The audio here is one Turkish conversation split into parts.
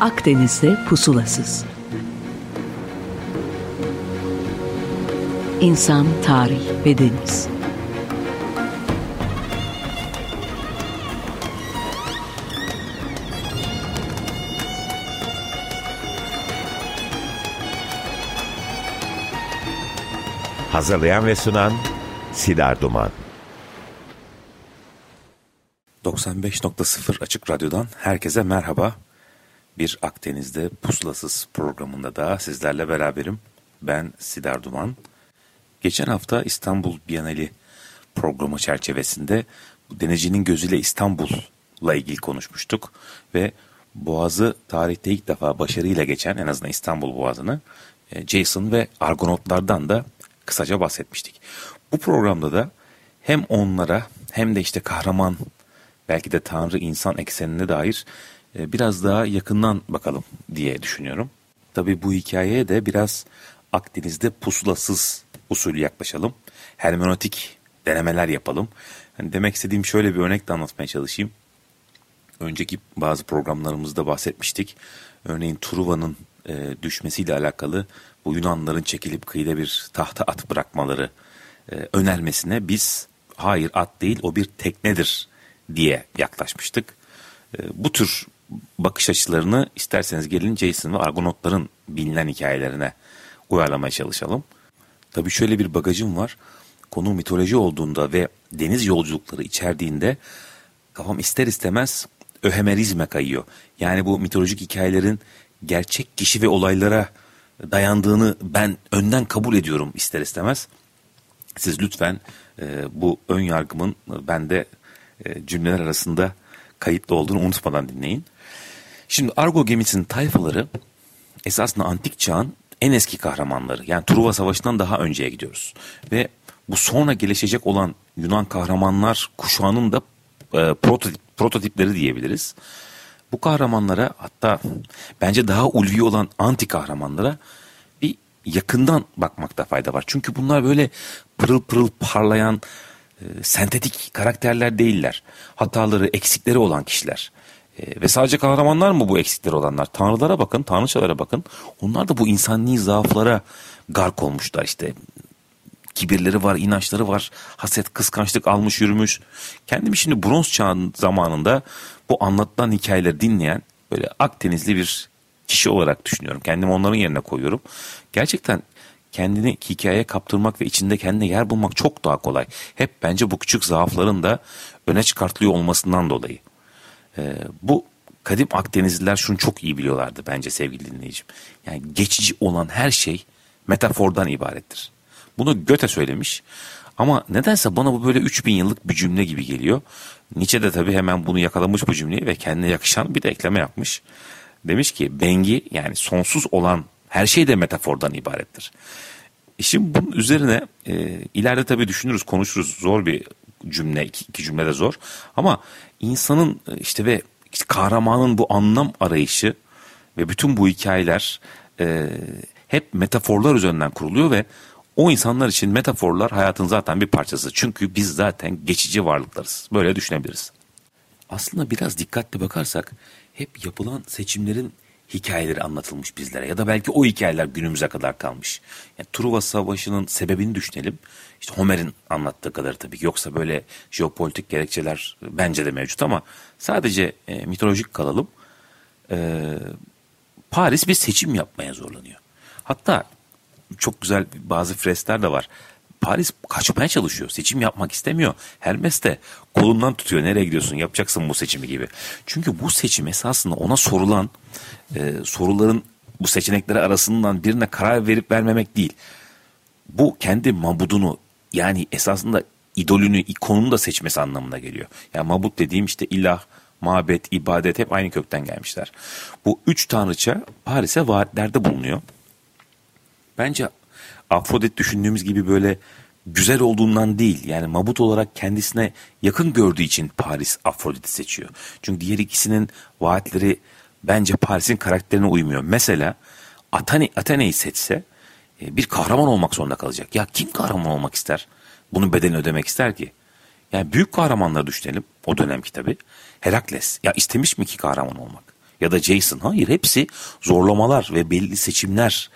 Akdeniz'de pusulasız. İnsan, tarih ve deniz. Hazırlayan ve sunan Sidar Duman. 95.0 Açık Radyo'dan herkese merhaba. Bir Akdeniz'de pusulasız programında da sizlerle beraberim. Ben Sidar Duman. Geçen hafta İstanbul Bienali programı çerçevesinde denizcinin gözüyle İstanbul'la ilgili konuşmuştuk. Ve Boğaz'ı tarihte ilk defa başarıyla geçen en azından İstanbul Boğazı'nı e, Jason ve Argonautlardan da kısaca bahsetmiştik. Bu programda da hem onlara hem de işte kahraman belki de Tanrı insan eksenine dair biraz daha yakından bakalım diye düşünüyorum. Tabi bu hikayeye de biraz Akdeniz'de pusulasız usulü yaklaşalım. Hermenötik denemeler yapalım. Yani demek istediğim şöyle bir örnek de anlatmaya çalışayım. Önceki bazı programlarımızda bahsetmiştik. Örneğin Truva'nın e, düşmesiyle alakalı bu Yunanların çekilip kıyıda bir tahta at bırakmaları e, önermesine biz hayır at değil o bir teknedir diye yaklaşmıştık. E, bu tür bakış açılarını isterseniz gelin Jason ve Argonautların bilinen hikayelerine uyarlamaya çalışalım. Tabii şöyle bir bagajım var. Konu mitoloji olduğunda ve deniz yolculukları içerdiğinde kafam ister istemez öhemerizme kayıyor. Yani bu mitolojik hikayelerin gerçek kişi ve olaylara dayandığını ben önden kabul ediyorum ister istemez. Siz lütfen e, bu ön yargımın bende e, cümleler arasında kayıtlı olduğunu unutmadan dinleyin. Şimdi Argo gemisinin tayfaları esasında antik çağın en eski kahramanları. Yani Truva Savaşı'ndan daha önceye gidiyoruz. Ve bu sonra gelişecek olan Yunan kahramanlar kuşağının da e, prototip, prototipleri diyebiliriz. Bu kahramanlara hatta bence daha ulvi olan anti kahramanlara bir yakından bakmakta fayda var. Çünkü bunlar böyle pırıl pırıl parlayan e, sentetik karakterler değiller. Hataları, eksikleri olan kişiler. E, ve sadece kahramanlar mı bu eksikleri olanlar? Tanrılara bakın, tanrıçalara bakın. Onlar da bu insani zaaflara gark olmuşlar işte. Kibirleri var, inançları var, haset, kıskançlık almış yürümüş. Kendimi şimdi bronz çağın zamanında bu anlatılan hikayeleri dinleyen böyle Akdenizli bir kişi olarak düşünüyorum. Kendimi onların yerine koyuyorum. Gerçekten kendini hikayeye kaptırmak ve içinde kendine yer bulmak çok daha kolay. Hep bence bu küçük zaafların da öne çıkartılıyor olmasından dolayı. Ee, bu kadim Akdenizliler şunu çok iyi biliyorlardı bence sevgili dinleyicim. Yani geçici olan her şey metafordan ibarettir. Bunu Göte söylemiş. Ama nedense bana bu böyle 3000 yıllık bir cümle gibi geliyor. Nietzsche de tabii hemen bunu yakalamış bu cümleyi ve kendine yakışan bir de ekleme yapmış. Demiş ki bengi yani sonsuz olan her şey de metafordan ibarettir. E şimdi bunun üzerine e, ileride tabii düşünürüz, konuşuruz. Zor bir cümle, iki, iki cümle de zor. Ama insanın e, işte ve işte kahramanın bu anlam arayışı ve bütün bu hikayeler e, hep metaforlar üzerinden kuruluyor ve o insanlar için metaforlar hayatın zaten bir parçası. Çünkü biz zaten geçici varlıklarız. Böyle düşünebiliriz. Aslında biraz dikkatli bakarsak hep yapılan seçimlerin hikayeleri anlatılmış bizlere ya da belki o hikayeler günümüze kadar kalmış. Yani Truva Savaşı'nın sebebini düşünelim. İşte Homer'in anlattığı kadar tabii. Yoksa böyle jeopolitik gerekçeler bence de mevcut ama sadece e, mitolojik kalalım. E, Paris bir seçim yapmaya zorlanıyor. Hatta çok güzel bazı freskler de var. Paris kaçmaya çalışıyor. Seçim yapmak istemiyor. Hermes de kolundan tutuyor. Nereye gidiyorsun? Yapacaksın bu seçimi gibi. Çünkü bu seçim esasında ona sorulan e, soruların bu seçenekleri arasından birine karar verip vermemek değil. Bu kendi mabudunu yani esasında idolünü, ikonunu da seçmesi anlamına geliyor. Yani mabut dediğim işte ilah, mabet, ibadet hep aynı kökten gelmişler. Bu üç tanrıça Paris'e vaatlerde bulunuyor. Bence Afrodit düşündüğümüz gibi böyle güzel olduğundan değil yani mabut olarak kendisine yakın gördüğü için Paris Afrodit'i seçiyor. Çünkü diğer ikisinin vaatleri bence Paris'in karakterine uymuyor. Mesela Athene, Athene'yi seçse e, bir kahraman olmak zorunda kalacak. Ya kim kahraman olmak ister? Bunun bedelini ödemek ister ki? Yani büyük kahramanları düşünelim o dönemki tabii. Herakles ya istemiş mi ki kahraman olmak? ya da Jason. Hayır hepsi zorlamalar ve belli seçimler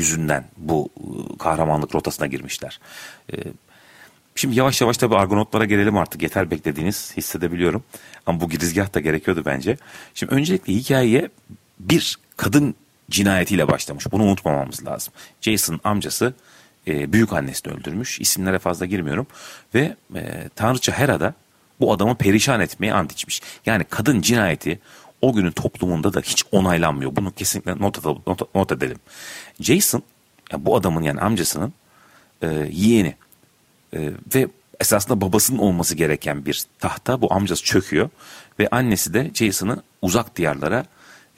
yüzünden bu e, kahramanlık rotasına girmişler. E, şimdi yavaş yavaş tabii Argonautlara gelelim artık. Yeter beklediğiniz hissedebiliyorum. Ama bu girizgah da gerekiyordu bence. Şimdi öncelikle hikayeye bir kadın cinayetiyle başlamış. Bunu unutmamamız lazım. Jason amcası e, büyük annesini öldürmüş. İsimlere fazla girmiyorum. Ve e, Tanrıça Hera'da bu adamı perişan etmeye ant içmiş. Yani kadın cinayeti o günün toplumunda da hiç onaylanmıyor. Bunu kesinlikle not, not, not edelim. Jason yani bu adamın yani amcasının e, yeğeni e, ve esasında babasının olması gereken bir tahta bu amcası çöküyor ve annesi de Jason'ı uzak diyarlara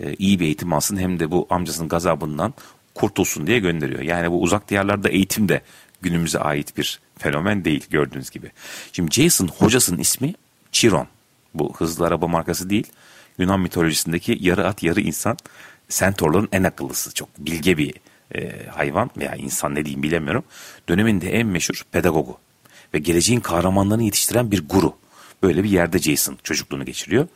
e, iyi bir eğitim alsın hem de bu amcasının gazabından kurtulsun diye gönderiyor. Yani bu uzak diyarlarda eğitim de günümüze ait bir fenomen değil gördüğünüz gibi. Şimdi Jason hocasının ismi Chiron. Bu hızlı araba markası değil. Yunan mitolojisindeki yarı at yarı insan sentorların en akıllısı. Çok bilge bir e, hayvan veya insan ne diyeyim bilemiyorum. Döneminde en meşhur pedagogu ve geleceğin kahramanlarını yetiştiren bir guru. Böyle bir yerde Jason çocukluğunu geçiriyor.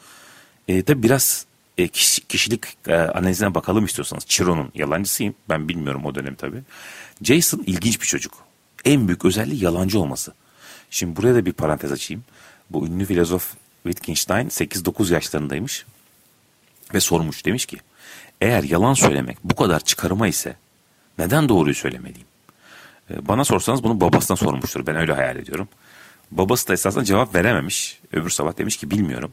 E, tabi biraz e, kişilik e, analizine bakalım istiyorsanız. Chiron'un yalancısıyım. Ben bilmiyorum o dönem tabi. Jason ilginç bir çocuk. En büyük özelliği yalancı olması. Şimdi buraya da bir parantez açayım. Bu ünlü filozof Wittgenstein 8-9 yaşlarındaymış ve sormuş demiş ki eğer yalan söylemek bu kadar çıkarıma ise neden doğruyu söylemeliyim? E, bana sorsanız bunu babasına sormuştur. Ben öyle hayal ediyorum. Babası da esasında cevap verememiş. Öbür sabah demiş ki bilmiyorum.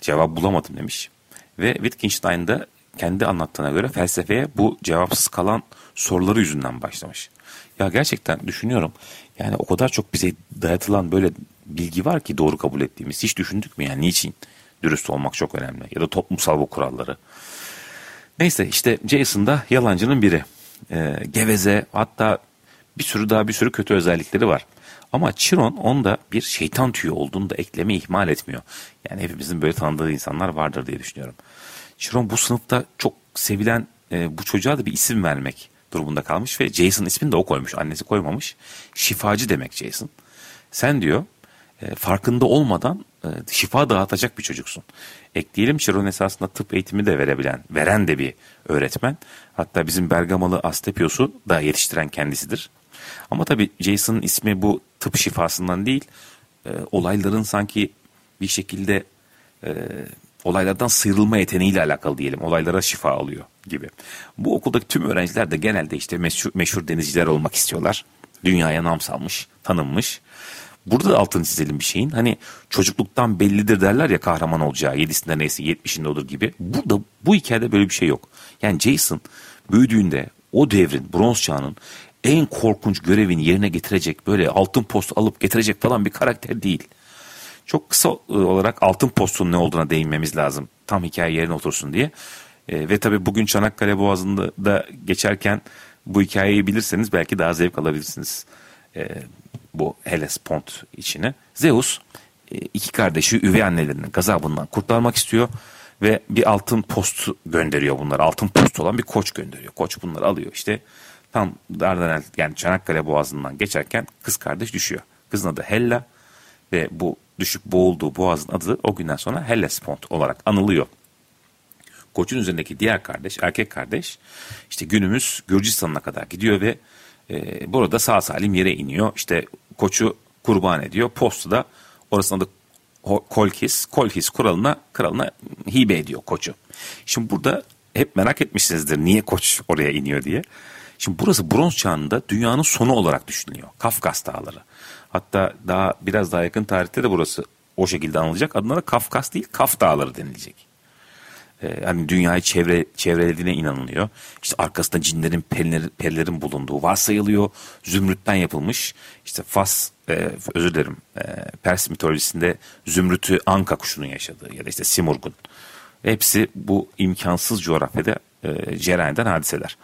Cevap bulamadım demiş. Ve Wittgenstein de kendi anlattığına göre felsefeye bu cevapsız kalan soruları yüzünden başlamış. Ya gerçekten düşünüyorum yani o kadar çok bize dayatılan böyle bilgi var ki doğru kabul ettiğimiz. Hiç düşündük mü yani niçin dürüst olmak çok önemli ya da toplumsal bu kuralları. Neyse işte Jason da yalancının biri. Ee, geveze hatta bir sürü daha bir sürü kötü özellikleri var. Ama Chiron onda bir şeytan tüyü olduğunu da ekleme ihmal etmiyor. Yani hepimizin böyle tanıdığı insanlar vardır diye düşünüyorum. Chiron bu sınıfta çok sevilen e, bu çocuğa da bir isim vermek durumunda kalmış ve Jason ismini de o koymuş. Annesi koymamış. Şifacı demek Jason. Sen diyor e, farkında olmadan e, şifa dağıtacak bir çocuksun. Ekleyelim Chiron esasında tıp eğitimi de verebilen, veren de bir öğretmen. Hatta bizim Bergamalı Astepios'u da yetiştiren kendisidir. Ama tabii Jason'ın ismi bu tıp şifasından değil, e, olayların sanki bir şekilde olaylardan sıyrılma yeteneğiyle alakalı diyelim. Olaylara şifa alıyor gibi. Bu okuldaki tüm öğrenciler de genelde işte meşhur, meşhur denizciler olmak istiyorlar. Dünyaya nam salmış, tanınmış. Burada da altını çizelim bir şeyin. Hani çocukluktan bellidir derler ya kahraman olacağı. Yedisinde neyse yetmişinde olur gibi. Burada bu hikayede böyle bir şey yok. Yani Jason büyüdüğünde o devrin bronz çağının en korkunç görevini yerine getirecek böyle altın post alıp getirecek falan bir karakter değil. Çok kısa e, olarak altın postun ne olduğuna değinmemiz lazım. Tam hikaye yerine otursun diye. E, ve tabii bugün Çanakkale Boğazı'nda da geçerken bu hikayeyi bilirseniz belki daha zevk alabilirsiniz. E, bu Hellespont içine. Zeus e, iki kardeşi üvey annelerinin gazabından kurtarmak istiyor ve bir altın post gönderiyor bunlar. Altın post olan bir koç gönderiyor. Koç bunları alıyor işte tam Dardanel yani Çanakkale Boğazı'ndan geçerken kız kardeş düşüyor. Kızın adı Hella ve bu düşüp boğulduğu boğazın adı o günden sonra Hellespont olarak anılıyor. Koçun üzerindeki diğer kardeş, erkek kardeş işte günümüz Gürcistan'a kadar gidiyor ve e, burada sağ salim yere iniyor. İşte koçu kurban ediyor. Postu da orasında da Kolkis, Kolkis kralına, kralına hibe ediyor koçu. Şimdi burada hep merak etmişsinizdir niye koç oraya iniyor diye. Şimdi burası bronz çağında dünyanın sonu olarak düşünülüyor. Kafkas dağları. Hatta daha biraz daha yakın tarihte de burası o şekilde anılacak. Adına da Kafkas değil Kaf dağları denilecek e, hani dünyayı çevre çevrelediğine inanılıyor. İşte arkasında cinlerin, perilerin, perilerin bulunduğu varsayılıyor. Zümrütten yapılmış. İşte Fas, e, özür dilerim, e, Pers mitolojisinde zümrütü Anka kuşunun yaşadığı ya da işte Simurg'un. Hepsi bu imkansız coğrafyada e, cereyan eden hadiseler.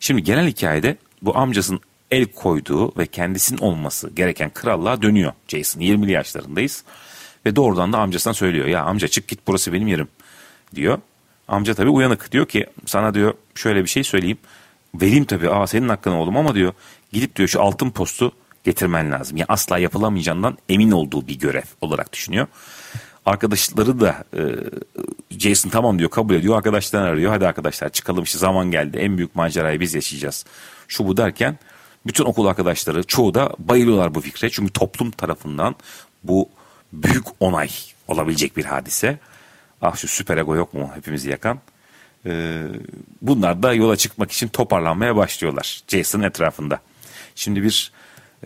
Şimdi genel hikayede bu amcasının el koyduğu ve kendisinin olması gereken krallığa dönüyor Jason. 20'li yaşlarındayız. Ve doğrudan da amcasına söylüyor. Ya amca çık git burası benim yerim diyor. Amca tabii uyanık. Diyor ki sana diyor şöyle bir şey söyleyeyim. Vereyim tabii aa senin hakkına oğlum ama diyor gidip diyor şu altın postu getirmen lazım. Yani asla yapılamayacağından emin olduğu bir görev olarak düşünüyor. Arkadaşları da e, Jason tamam diyor kabul ediyor. Arkadaşlarını arıyor. Hadi arkadaşlar çıkalım işte zaman geldi. En büyük macerayı biz yaşayacağız. Şu bu derken bütün okul arkadaşları çoğu da bayılıyorlar bu fikre. Çünkü toplum tarafından bu büyük onay olabilecek bir hadise. Ah şu süper ego yok mu hepimizi yakan. Ee, bunlar da yola çıkmak için toparlanmaya başlıyorlar Jason etrafında. Şimdi bir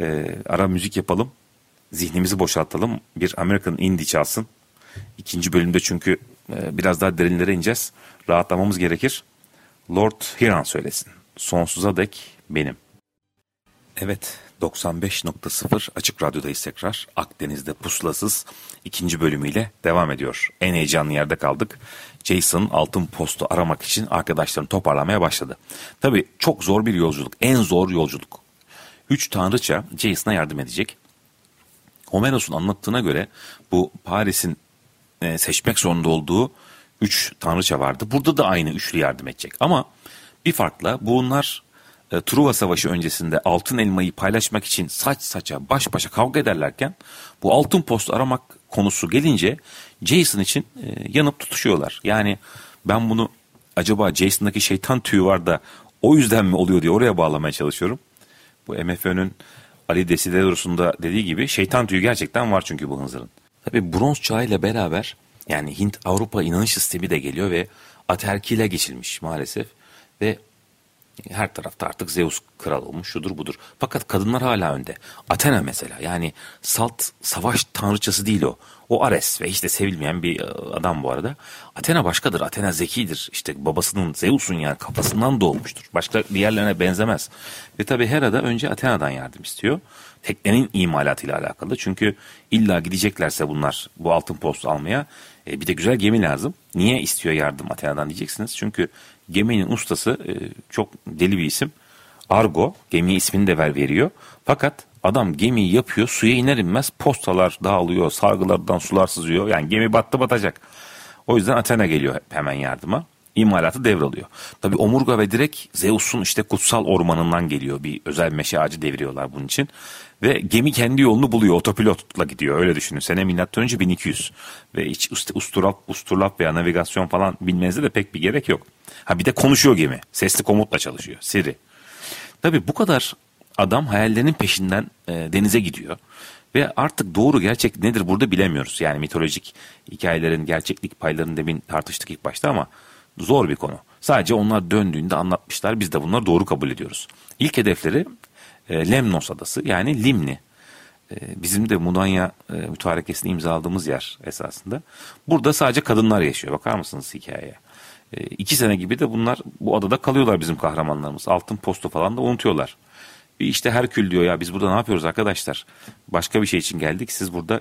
e, ara müzik yapalım. Zihnimizi boşaltalım. Bir American Indie çalsın. İkinci bölümde çünkü e, biraz daha derinlere ineceğiz. Rahatlamamız gerekir. Lord Hiran söylesin. Sonsuza dek benim. Evet 95.0 Açık Radyo'dayız tekrar. Akdeniz'de pusulasız ikinci bölümüyle devam ediyor. En heyecanlı yerde kaldık. Jason altın postu aramak için arkadaşlarını toparlamaya başladı. Tabii çok zor bir yolculuk. En zor yolculuk. Üç tanrıça Jason'a yardım edecek. Homeros'un anlattığına göre bu Paris'in e, seçmek zorunda olduğu üç tanrıça vardı. Burada da aynı üçlü yardım edecek. Ama bir farkla bunlar e, Truva Savaşı öncesinde altın elmayı paylaşmak için saç saça baş başa kavga ederlerken bu altın post aramak konusu gelince Jason için e, yanıp tutuşuyorlar. Yani ben bunu acaba Jason'daki şeytan tüyü var da o yüzden mi oluyor diye oraya bağlamaya çalışıyorum. Bu MFÖ'nün Ali Desiderios'un da dediği gibi şeytan tüyü gerçekten var çünkü bu hınzırın. Tabi bronz çağıyla beraber yani Hint Avrupa inanış sistemi de geliyor ve aterkiyle geçilmiş maalesef. Ve her tarafta artık Zeus kral olmuş şudur budur. Fakat kadınlar hala önde. Athena mesela yani salt savaş tanrıçası değil o. O Ares ve işte sevilmeyen bir e, adam bu arada. Athena başkadır. Athena zekidir. İşte babasının Zeus'un yani kafasından doğmuştur. Başka diğerlerine benzemez. Ve tabi Hera da önce Athena'dan yardım istiyor. Teknenin imalatıyla alakalı. Çünkü illa gideceklerse bunlar bu altın postu almaya e, bir de güzel gemi lazım. Niye istiyor yardım Athena'dan diyeceksiniz. Çünkü geminin ustası e, çok deli bir isim. Argo gemiye ismini de ver veriyor. Fakat adam gemiyi yapıyor suya iner inmez postalar dağılıyor sargılardan sular sızıyor. Yani gemi battı batacak. O yüzden Athena geliyor hemen yardıma. İmalatı devralıyor. Tabi omurga ve direk Zeus'un işte kutsal ormanından geliyor. Bir özel meşe ağacı deviriyorlar bunun için. Ve gemi kendi yolunu buluyor. Otopilotla gidiyor. Öyle düşünün. Sene milattan önce 1200. Ve hiç usturlap, usturlap veya navigasyon falan bilmenize de pek bir gerek yok. Ha bir de konuşuyor gemi. Sesli komutla çalışıyor. Siri. Tabi bu kadar adam hayallerinin peşinden e, denize gidiyor. Ve artık doğru gerçek nedir burada bilemiyoruz. Yani mitolojik hikayelerin gerçeklik paylarını demin tartıştık ilk başta ama zor bir konu. Sadece onlar döndüğünde anlatmışlar biz de bunları doğru kabul ediyoruz. İlk hedefleri e, Lemnos adası yani Limni. E, bizim de Mudanya e, mütarekesini imzaladığımız yer esasında. Burada sadece kadınlar yaşıyor. Bakar mısınız hikayeye? E, iki sene gibi de bunlar bu adada kalıyorlar bizim kahramanlarımız. Altın postu falan da unutuyorlar. Bir işte Herkül diyor ya biz burada ne yapıyoruz arkadaşlar? Başka bir şey için geldik. Siz burada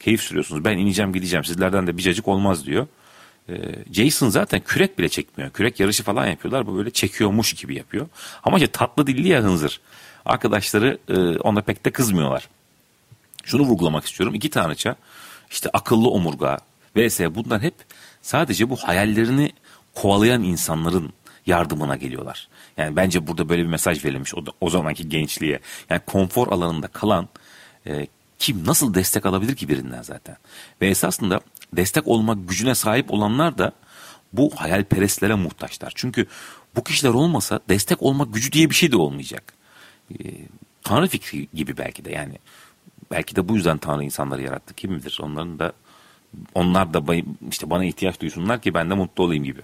keyif sürüyorsunuz. Ben ineceğim gideceğim. Sizlerden de bir cacık olmaz diyor. Ee, Jason zaten kürek bile çekmiyor. Kürek yarışı falan yapıyorlar. Bu böyle çekiyormuş gibi yapıyor. Ama işte tatlı dilli ya hınzır. Arkadaşları e, ona pek de kızmıyorlar. Şunu vurgulamak istiyorum. İki tanrıça işte akıllı omurga vs bunlar hep sadece bu hayallerini kovalayan insanların yardımına geliyorlar. Yani bence burada böyle bir mesaj verilmiş o, o zamanki gençliğe. Yani konfor alanında kalan e, kim nasıl destek alabilir ki birinden zaten? Ve esasında destek olma gücüne sahip olanlar da bu hayalperestlere muhtaçlar. Çünkü bu kişiler olmasa destek olma gücü diye bir şey de olmayacak. Ee, Tanrı fikri gibi belki de yani. Belki de bu yüzden Tanrı insanları yarattı. Kim bilir onların da onlar da işte bana ihtiyaç duysunlar ki ben de mutlu olayım gibi.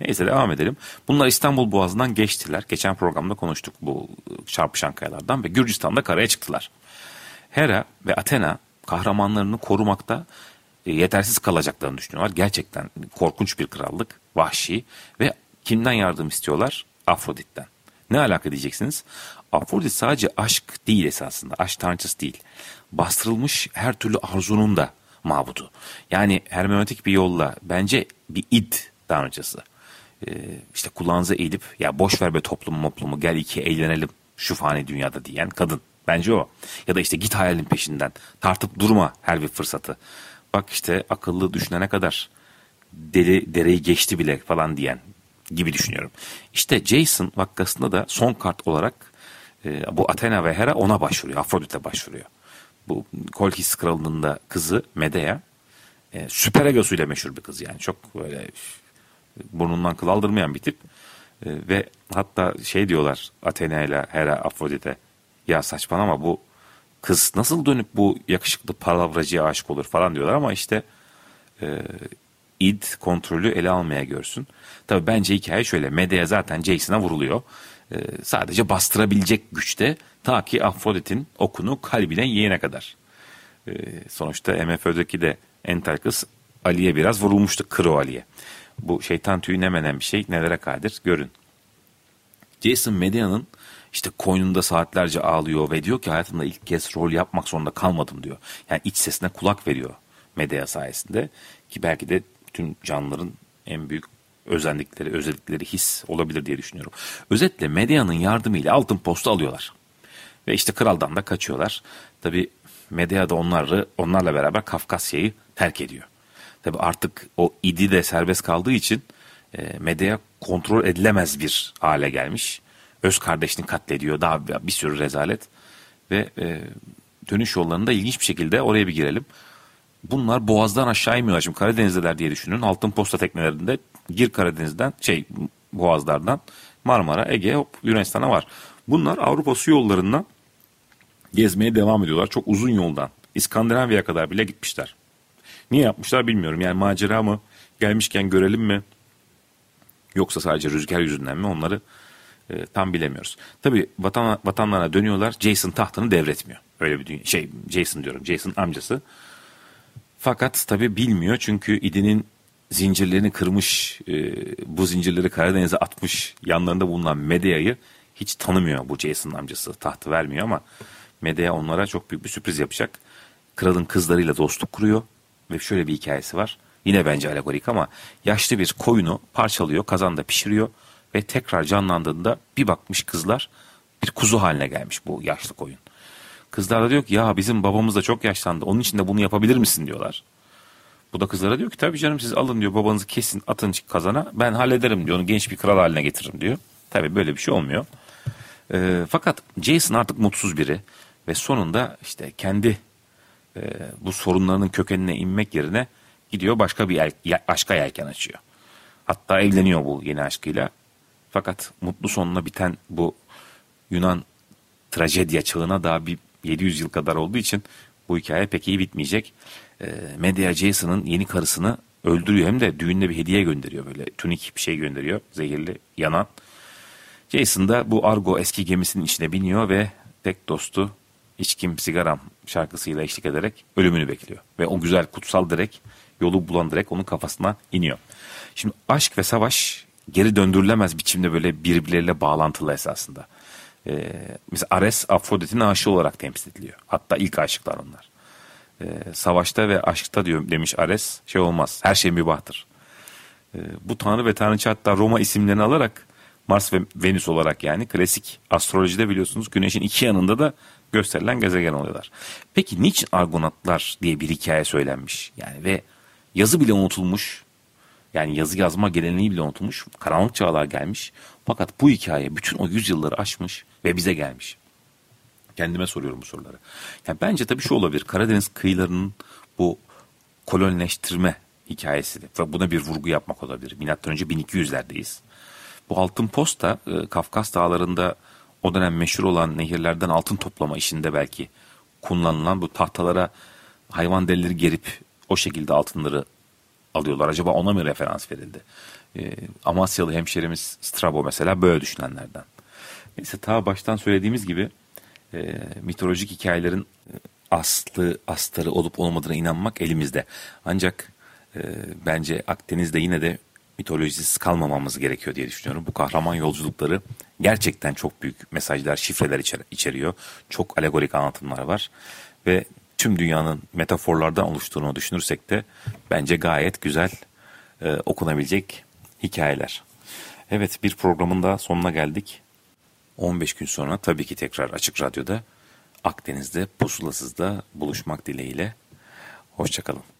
Neyse devam edelim. Bunlar İstanbul Boğazı'ndan geçtiler. Geçen programda konuştuk bu çarpışan kayalardan ve Gürcistan'da karaya çıktılar. Hera ve Athena kahramanlarını korumakta yetersiz kalacaklarını düşünüyorlar. Gerçekten korkunç bir krallık, vahşi ve kimden yardım istiyorlar? Afrodit'ten. Ne alaka diyeceksiniz? Afrodit sadece aşk değil esasında. Aşk tanrıçısı değil. Bastırılmış her türlü arzunun da mabudu. Yani hermeneutik bir yolla bence bir id tanrıçası. Ee, işte kulağınıza eğilip ya boş ver be toplum moplumu gel iki eğlenelim şu fani dünyada diyen kadın. Bence o. Ya da işte git hayalin peşinden. Tartıp durma her bir fırsatı. Bak işte akıllı düşünene kadar deli dereyi geçti bile falan diyen gibi düşünüyorum. İşte Jason vakasında da son kart olarak e, bu Athena ve Hera ona başvuruyor. Afrodit'e başvuruyor. Bu Kolkis kralının da kızı Medea e, süper egosuyla meşhur bir kız yani. Çok böyle burnundan kıl aldırmayan bir tip. E, ve hatta şey diyorlar Athena ile Hera Afrodite ya saçmalama bu kız nasıl dönüp bu yakışıklı palavracıya aşık olur falan diyorlar ama işte e, id kontrolü ele almaya görsün. Tabi bence hikaye şöyle Medea zaten Jason'a vuruluyor. E, sadece bastırabilecek güçte ta ki Afrodit'in okunu kalbine yiyene kadar. E, sonuçta MFÖ'deki de entel kız Ali'ye biraz vurulmuştu Kro Ali'ye. Bu şeytan tüyü ne bir şey nelere kadir görün. Jason Medea'nın işte koynunda saatlerce ağlıyor ve diyor ki hayatımda ilk kez rol yapmak zorunda kalmadım diyor. Yani iç sesine kulak veriyor Medea sayesinde ki belki de tüm canlıların en büyük özendikleri, özellikleri his olabilir diye düşünüyorum. Özetle Medea'nın yardımıyla altın postu alıyorlar. Ve işte kraldan da kaçıyorlar. Tabi Medea da onları, onlarla beraber Kafkasya'yı terk ediyor. Tabi artık o idi de serbest kaldığı için e, Medea kontrol edilemez bir hale gelmiş. Öz kardeşini katlediyor. Daha bir, sürü rezalet. Ve e, dönüş yollarında ilginç bir şekilde oraya bir girelim. Bunlar boğazdan aşağı inmiyorlar. Şimdi Karadeniz'deler diye düşünün. Altın posta teknelerinde gir Karadeniz'den şey boğazlardan Marmara, Ege, Yunanistan'a var. Bunlar Avrupa su yollarından gezmeye devam ediyorlar. Çok uzun yoldan. İskandinavya'ya kadar bile gitmişler. Niye yapmışlar bilmiyorum. Yani macera mı? Gelmişken görelim mi? Yoksa sadece rüzgar yüzünden mi? Onları e, tam bilemiyoruz. Tabii vatan, vatanlarına dönüyorlar. Jason tahtını devretmiyor. Öyle bir dünya, şey Jason diyorum. Jason amcası. Fakat tabii bilmiyor çünkü İdi'nin zincirlerini kırmış, e, bu zincirleri Karadeniz'e atmış yanlarında bulunan Medea'yı hiç tanımıyor bu Jason amcası. Tahtı vermiyor ama Medea onlara çok büyük bir sürpriz yapacak. Kralın kızlarıyla dostluk kuruyor ve şöyle bir hikayesi var. Yine bence alegorik ama yaşlı bir koyunu parçalıyor, kazanda pişiriyor ve tekrar canlandığında bir bakmış kızlar bir kuzu haline gelmiş bu yaşlı koyun. Kızlar da diyor ki ya bizim babamız da çok yaşlandı onun için de bunu yapabilir misin diyorlar. Bu da kızlara diyor ki tabii canım siz alın diyor babanızı kesin atın kazana ben hallederim diyor onu genç bir kral haline getiririm diyor. Tabii böyle bir şey olmuyor. E, fakat Jason artık mutsuz biri ve sonunda işte kendi e, bu sorunlarının kökenine inmek yerine gidiyor başka bir el, aşka yelken açıyor. Hatta evleniyor bu yeni aşkıyla. Fakat mutlu sonuna biten bu Yunan trajedya çağına daha bir 700 yıl kadar olduğu için bu hikaye pek iyi bitmeyecek. E, Medea Jason'ın yeni karısını öldürüyor hem de düğünde bir hediye gönderiyor böyle tunik bir şey gönderiyor zehirli yanan. Jason da bu Argo eski gemisinin içine biniyor ve tek dostu içkim sigaram şarkısıyla eşlik ederek ölümünü bekliyor. Ve o güzel kutsal direk yolu bulan direk onun kafasına iniyor. Şimdi aşk ve savaş geri döndürülemez biçimde böyle birbirleriyle bağlantılı esasında. Ee, mesela Ares Afrodit'in aşığı olarak temsil ediliyor. Hatta ilk aşıklar onlar. Ee, savaşta ve aşkta diyor demiş Ares şey olmaz her şey mübahtır. Ee, bu tanrı ve tanrıça hatta Roma isimlerini alarak Mars ve Venüs olarak yani klasik astrolojide biliyorsunuz güneşin iki yanında da gösterilen gezegen oluyorlar. Peki niçin Argonatlar diye bir hikaye söylenmiş? Yani ve yazı bile unutulmuş. Yani yazı yazma geleneği bile unutulmuş. Karanlık çağlar gelmiş. Fakat bu hikaye bütün o yüzyılları aşmış ve bize gelmiş. Kendime soruyorum bu soruları. Yani bence tabii şu olabilir. Karadeniz kıyılarının bu kolonileştirme hikayesi ve buna bir vurgu yapmak olabilir. Milattan önce 1200'lerdeyiz. Bu altın posta e, Kafkas dağlarında o dönem meşhur olan nehirlerden altın toplama işinde belki kullanılan bu tahtalara hayvan derileri gerip o şekilde altınları alıyorlar. Acaba ona mı referans verildi? E, Amasyalı hemşerimiz Strabo mesela böyle düşünenlerden. Neyse ta baştan söylediğimiz gibi e, mitolojik hikayelerin e, aslı, astarı olup olmadığına inanmak elimizde. Ancak e, bence Akdeniz'de yine de mitolojisiz kalmamamız gerekiyor diye düşünüyorum. Bu kahraman yolculukları gerçekten çok büyük mesajlar, şifreler içer içeriyor. Çok alegorik anlatımlar var ve tüm dünyanın metaforlardan oluştuğunu düşünürsek de bence gayet güzel e, okunabilecek hikayeler. Evet bir programın da sonuna geldik. 15 gün sonra tabii ki tekrar Açık Radyo'da Akdeniz'de Pusulasız'da buluşmak dileğiyle. Hoşçakalın.